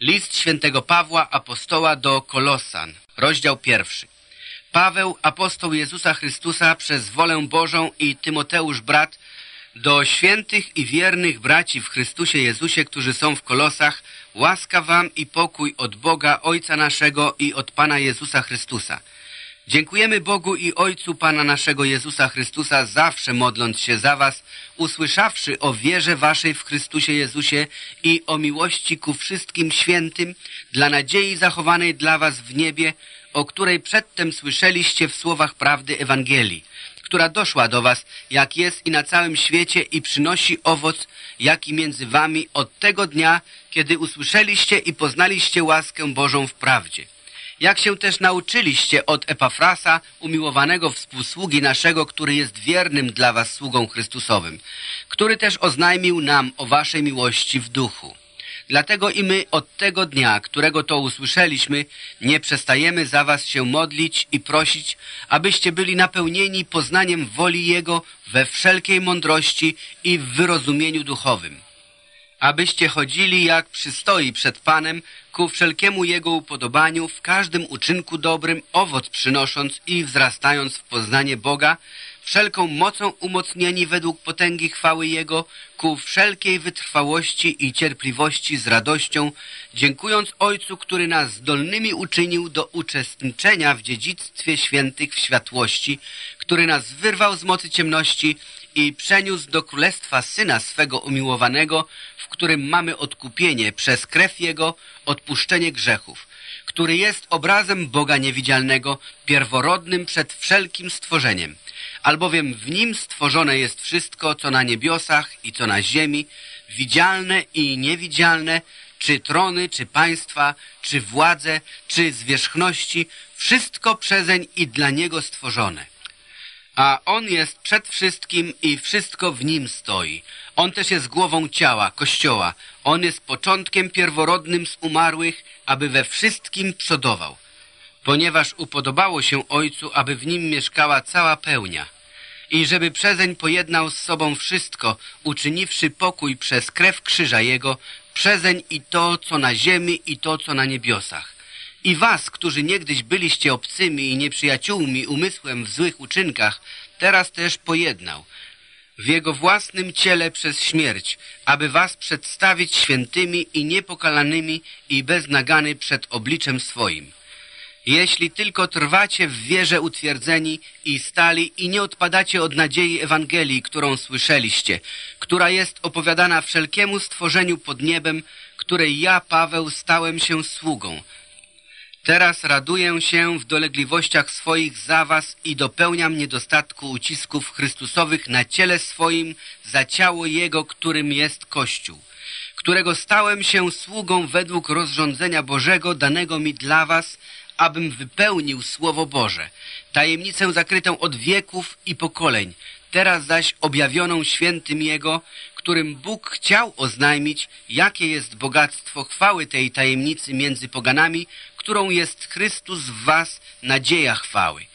List świętego Pawła Apostoła do Kolosan, rozdział pierwszy. Paweł, apostoł Jezusa Chrystusa przez wolę Bożą i Tymoteusz brat, do świętych i wiernych braci w Chrystusie Jezusie, którzy są w Kolosach, łaska wam i pokój od Boga Ojca naszego i od Pana Jezusa Chrystusa. Dziękujemy Bogu i Ojcu Pana naszego Jezusa Chrystusa, zawsze modląc się za was, usłyszawszy o wierze waszej w Chrystusie Jezusie i o miłości ku wszystkim świętym, dla nadziei zachowanej dla was w niebie, o której przedtem słyszeliście w słowach prawdy Ewangelii, która doszła do was, jak jest i na całym świecie i przynosi owoc, jaki między wami od tego dnia, kiedy usłyszeliście i poznaliście łaskę Bożą w prawdzie jak się też nauczyliście od Epafrasa, umiłowanego współsługi naszego, który jest wiernym dla was sługą Chrystusowym, który też oznajmił nam o waszej miłości w duchu. Dlatego i my od tego dnia, którego to usłyszeliśmy, nie przestajemy za was się modlić i prosić, abyście byli napełnieni poznaniem woli Jego we wszelkiej mądrości i w wyrozumieniu duchowym abyście chodzili jak przystoi przed Panem, ku wszelkiemu Jego upodobaniu, w każdym uczynku dobrym, owoc przynosząc i wzrastając w poznanie Boga, wszelką mocą umocnieni według potęgi chwały Jego, ku wszelkiej wytrwałości i cierpliwości z radością, dziękując Ojcu, który nas zdolnymi uczynił do uczestniczenia w dziedzictwie świętych w światłości, który nas wyrwał z mocy ciemności i przeniósł do królestwa Syna swego umiłowanego, w którym mamy odkupienie przez krew Jego, odpuszczenie grzechów, który jest obrazem Boga niewidzialnego, pierworodnym przed wszelkim stworzeniem, albowiem w Nim stworzone jest wszystko, co na niebiosach i co na ziemi, widzialne i niewidzialne, czy trony, czy państwa, czy władze, czy zwierzchności, wszystko przezeń i dla Niego stworzone a On jest przed wszystkim i wszystko w Nim stoi. On też jest głową ciała, Kościoła. On jest początkiem pierworodnym z umarłych, aby we wszystkim przodował. Ponieważ upodobało się Ojcu, aby w Nim mieszkała cała pełnia i żeby przezeń pojednał z sobą wszystko, uczyniwszy pokój przez krew krzyża Jego, przezeń i to, co na ziemi i to, co na niebiosach i was, którzy niegdyś byliście obcymi i nieprzyjaciółmi umysłem w złych uczynkach, teraz też pojednał w Jego własnym ciele przez śmierć, aby was przedstawić świętymi i niepokalanymi i bez nagany przed obliczem swoim. Jeśli tylko trwacie w wierze utwierdzeni i stali i nie odpadacie od nadziei Ewangelii, którą słyszeliście, która jest opowiadana wszelkiemu stworzeniu pod niebem, której ja, Paweł, stałem się sługą, Teraz raduję się w dolegliwościach swoich za was i dopełniam niedostatku ucisków Chrystusowych na ciele swoim za ciało Jego, którym jest Kościół, którego stałem się sługą według rozrządzenia Bożego danego mi dla was, abym wypełnił Słowo Boże, tajemnicę zakrytą od wieków i pokoleń, teraz zaś objawioną świętym Jego, którym Bóg chciał oznajmić, jakie jest bogactwo chwały tej tajemnicy między poganami, którą jest Chrystus w was, nadzieja chwały,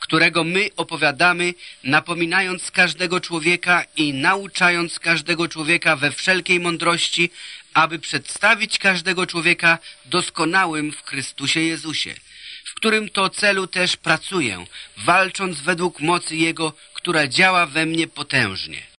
którego my opowiadamy, napominając każdego człowieka i nauczając każdego człowieka we wszelkiej mądrości, aby przedstawić każdego człowieka doskonałym w Chrystusie Jezusie, w którym to celu też pracuję, walcząc według mocy Jego, która działa we mnie potężnie.